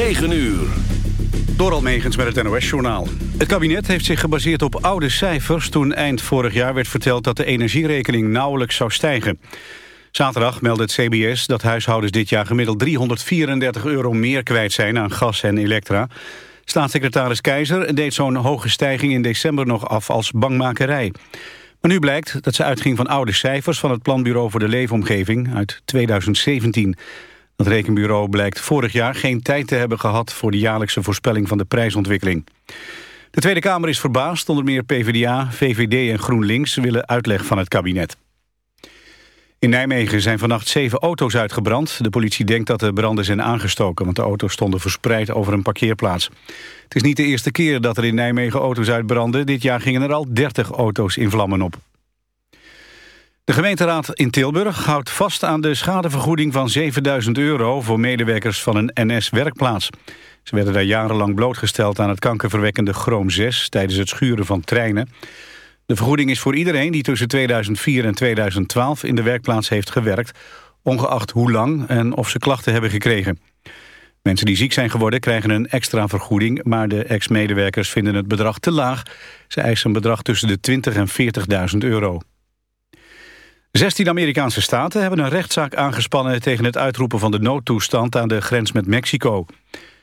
9 uur. Door Almegens met het NOS-journaal. Het kabinet heeft zich gebaseerd op oude cijfers... toen eind vorig jaar werd verteld dat de energierekening nauwelijks zou stijgen. Zaterdag meldde het CBS dat huishoudens dit jaar gemiddeld 334 euro meer kwijt zijn aan gas en elektra. Staatssecretaris Keizer deed zo'n hoge stijging in december nog af als bangmakerij. Maar nu blijkt dat ze uitging van oude cijfers van het Planbureau voor de Leefomgeving uit 2017. Dat rekenbureau blijkt vorig jaar geen tijd te hebben gehad... voor de jaarlijkse voorspelling van de prijsontwikkeling. De Tweede Kamer is verbaasd. Onder meer PvdA, VVD en GroenLinks willen uitleg van het kabinet. In Nijmegen zijn vannacht zeven auto's uitgebrand. De politie denkt dat de branden zijn aangestoken... want de auto's stonden verspreid over een parkeerplaats. Het is niet de eerste keer dat er in Nijmegen auto's uitbranden. Dit jaar gingen er al 30 auto's in vlammen op. De gemeenteraad in Tilburg houdt vast aan de schadevergoeding van 7000 euro... voor medewerkers van een NS-werkplaats. Ze werden daar jarenlang blootgesteld aan het kankerverwekkende chroom 6... tijdens het schuren van treinen. De vergoeding is voor iedereen die tussen 2004 en 2012 in de werkplaats heeft gewerkt... ongeacht hoe lang en of ze klachten hebben gekregen. Mensen die ziek zijn geworden krijgen een extra vergoeding... maar de ex-medewerkers vinden het bedrag te laag. Ze eisen een bedrag tussen de 20 en 40.000 euro. 16 Amerikaanse staten hebben een rechtszaak aangespannen... tegen het uitroepen van de noodtoestand aan de grens met Mexico.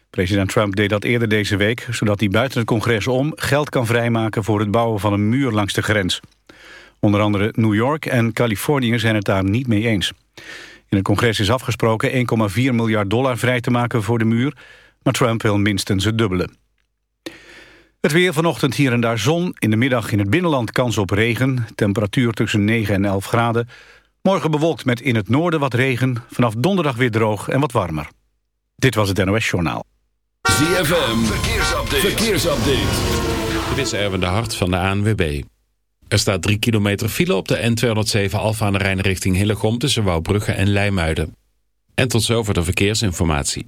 President Trump deed dat eerder deze week... zodat hij buiten het congres om geld kan vrijmaken... voor het bouwen van een muur langs de grens. Onder andere New York en Californië zijn het daar niet mee eens. In het congres is afgesproken 1,4 miljard dollar vrij te maken voor de muur... maar Trump wil minstens het dubbele. Het weer vanochtend hier en daar zon. In de middag in het binnenland kans op regen. Temperatuur tussen 9 en 11 graden. Morgen bewolkt met in het noorden wat regen. Vanaf donderdag weer droog en wat warmer. Dit was het NOS Journaal. ZFM, verkeersupdate. verkeersupdate. Dit is Erwin de Hart van de ANWB. Er staat 3 kilometer file op de N207 Alfa aan de Rijn richting Hillegom... tussen Wouwbrugge en Leimuiden. En tot zover de verkeersinformatie.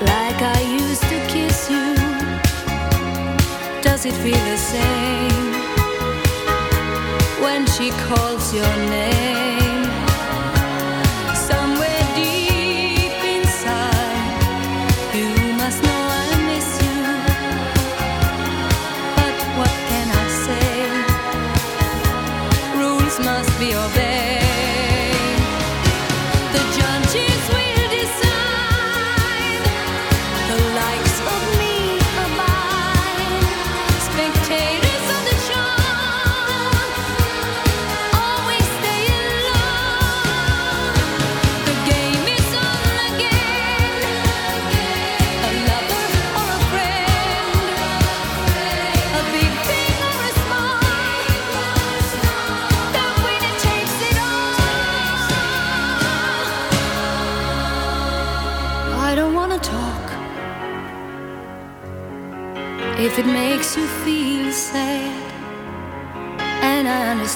Like I used to kiss you? Does it feel the same when she calls your name?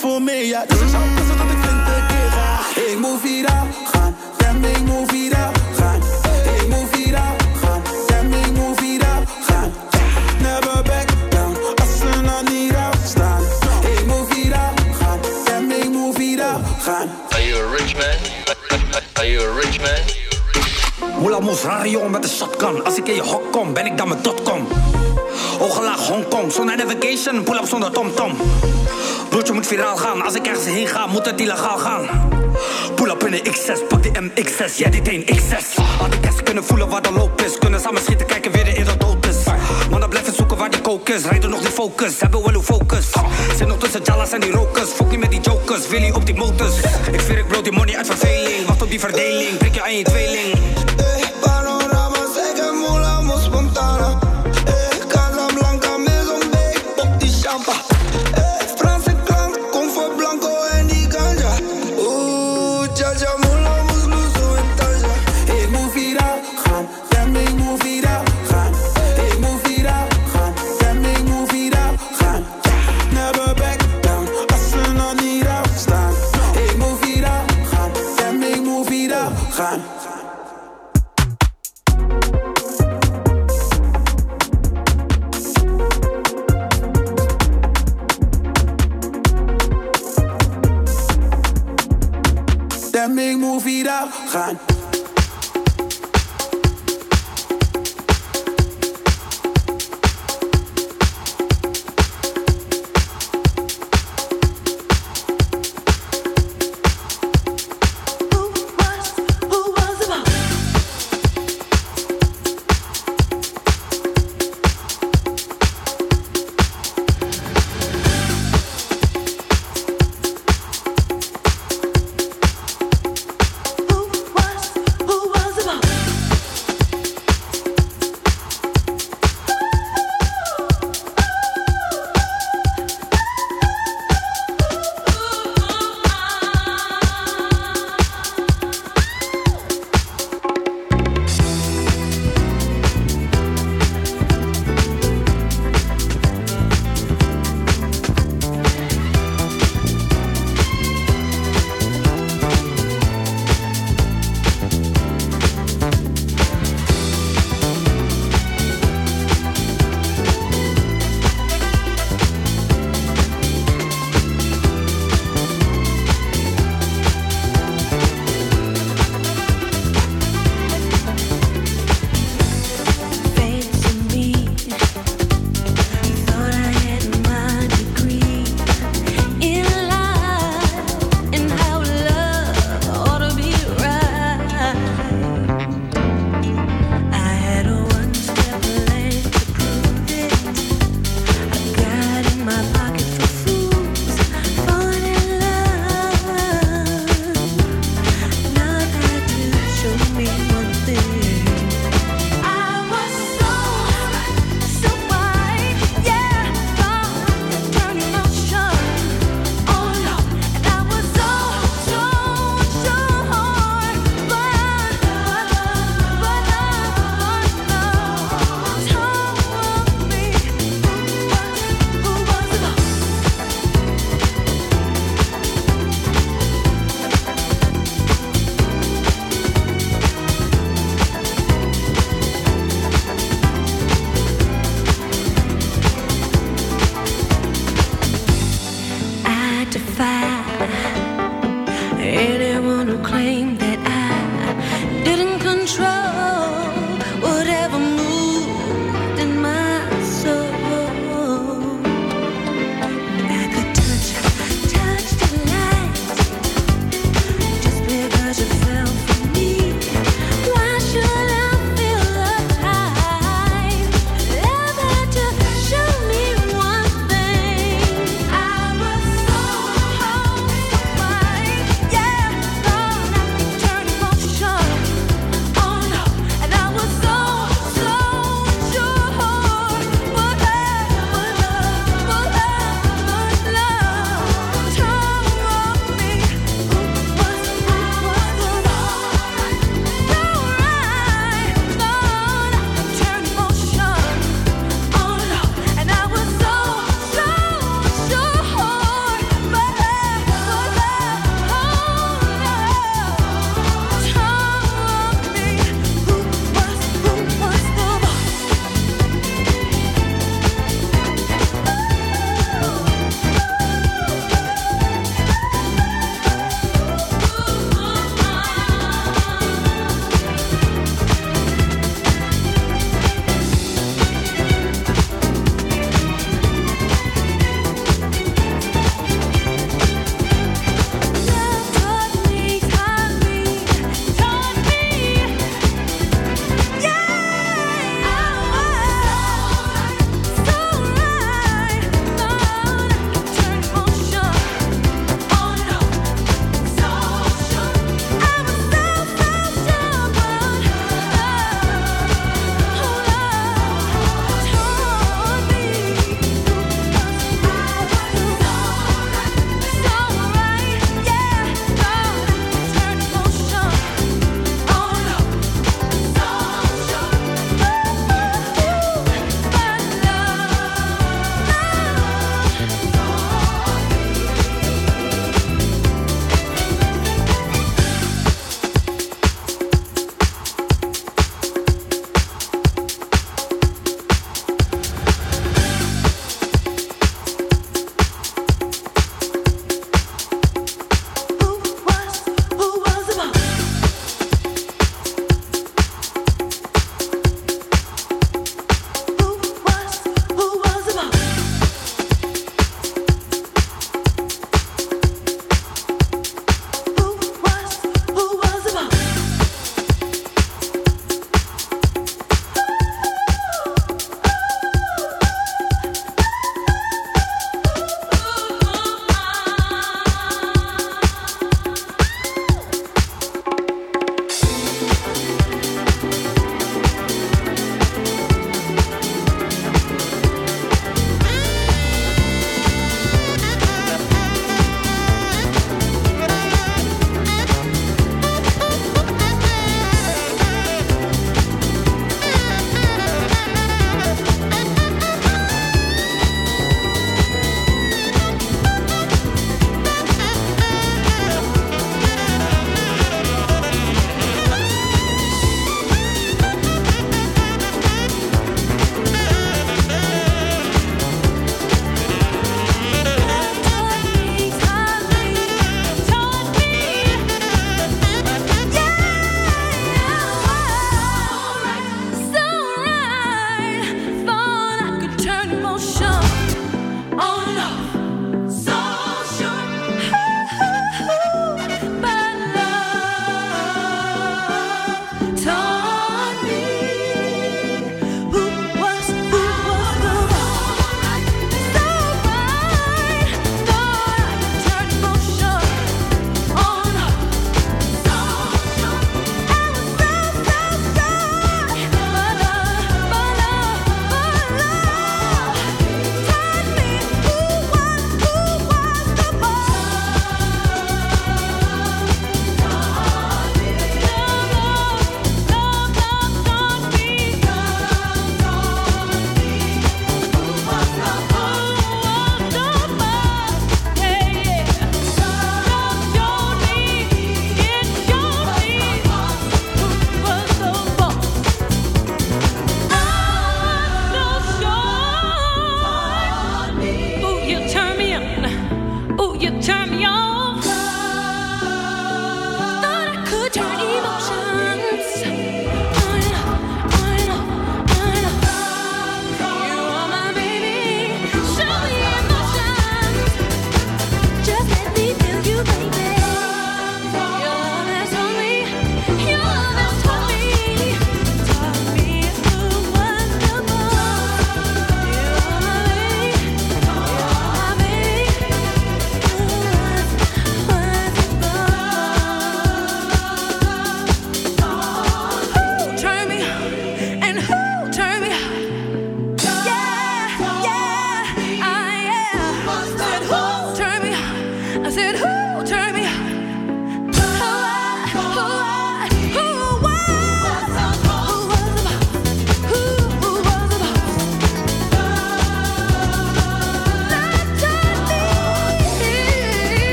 voor me, ja. Dus is al best dat ik twintig keer ga. Ik moet viraal gaan, damn, ik moet viraal gaan. Ik moet viraal gaan, damn, ik moet viraal gaan. Never back down, als ze nog niet afstaan. Ik moet viraal gaan, damn, ik moet viraal gaan. Are you a rich man? Are you a rich man? Moela moes, rare met een shotgun. Als ik in je hok kom, ben ik dan met dotcom. Ogenlaag Hongkong, zonder navigation, pull-up zonder tom-tom. Broodje moet viraal gaan. Als ik ergens heen ga, moet het illegaal gaan. Pull up in de X6, pak die MX6, jij dit een X6. Had ik eens kunnen voelen waar de loop is. Kunnen samen schieten, kijken weer in dat dood is. Mannen blijven zoeken waar die kook is. Rijden nog die focus, hebben wel uw focus. Zijn nog tussen Jalas en die rokers. Fok niet met die jokers, Wil je op die motors. Ik veer ik bro die money uit verveling. Wacht op die verdeling, prik je aan je tweeling.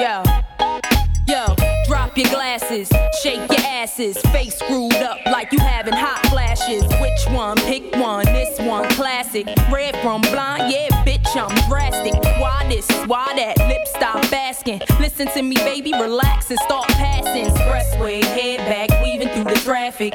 Yo, yo, drop your glasses, shake your asses, face screwed up like you having hot flashes. Which one? Pick one. This one, classic. Red from blind, yeah, bitch, I'm drastic. Why this? Why that? Lip stop asking. Listen to me, baby, relax and start passing. Expressway, head back, weaving through the traffic.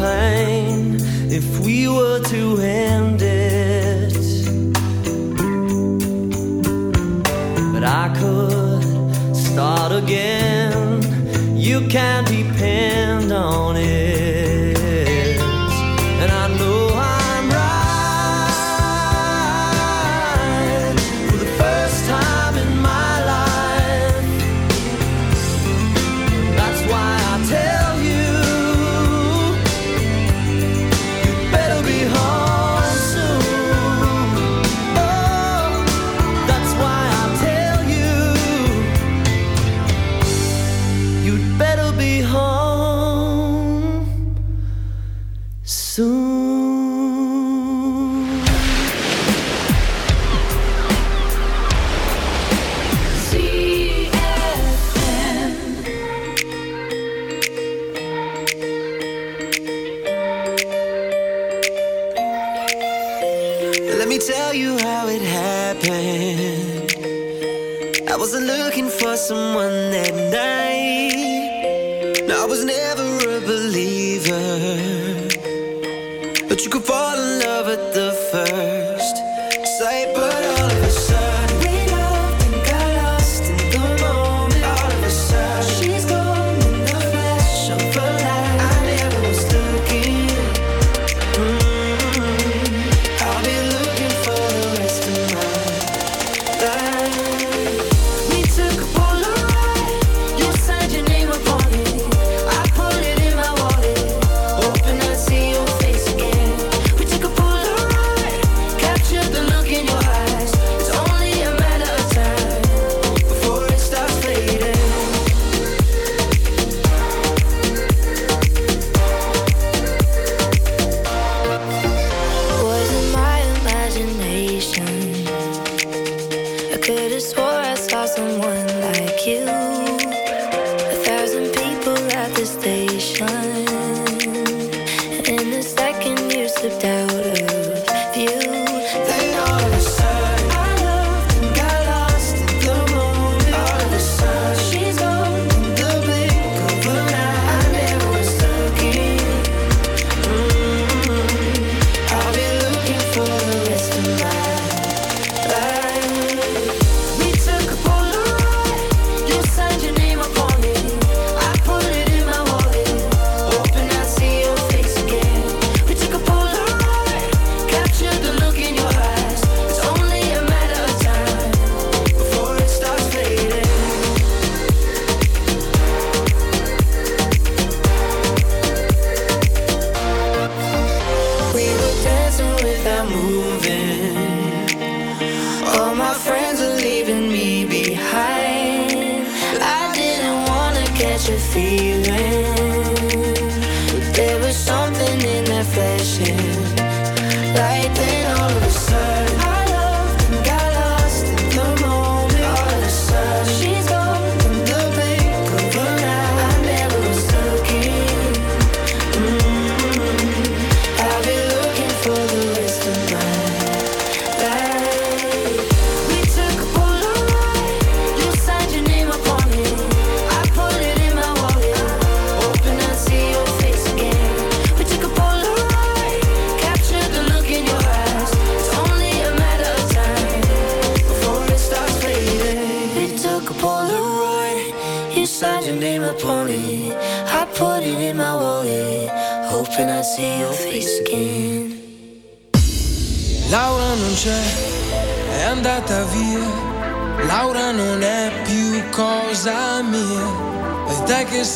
play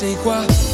E te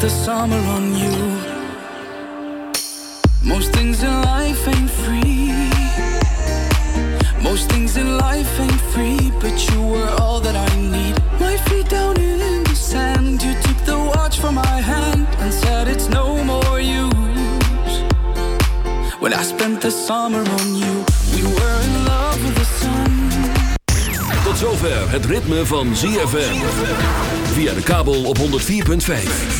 the summer on you. Most things in life ain't free. Most things in life ain't free, but you were all that I need. My feet down in the sand, you took the watch from my hand and said it's no more use. When I spent the summer on you, we were in love with the sun. Tot zover het ritme van ZFM. Via de kabel op 104.5.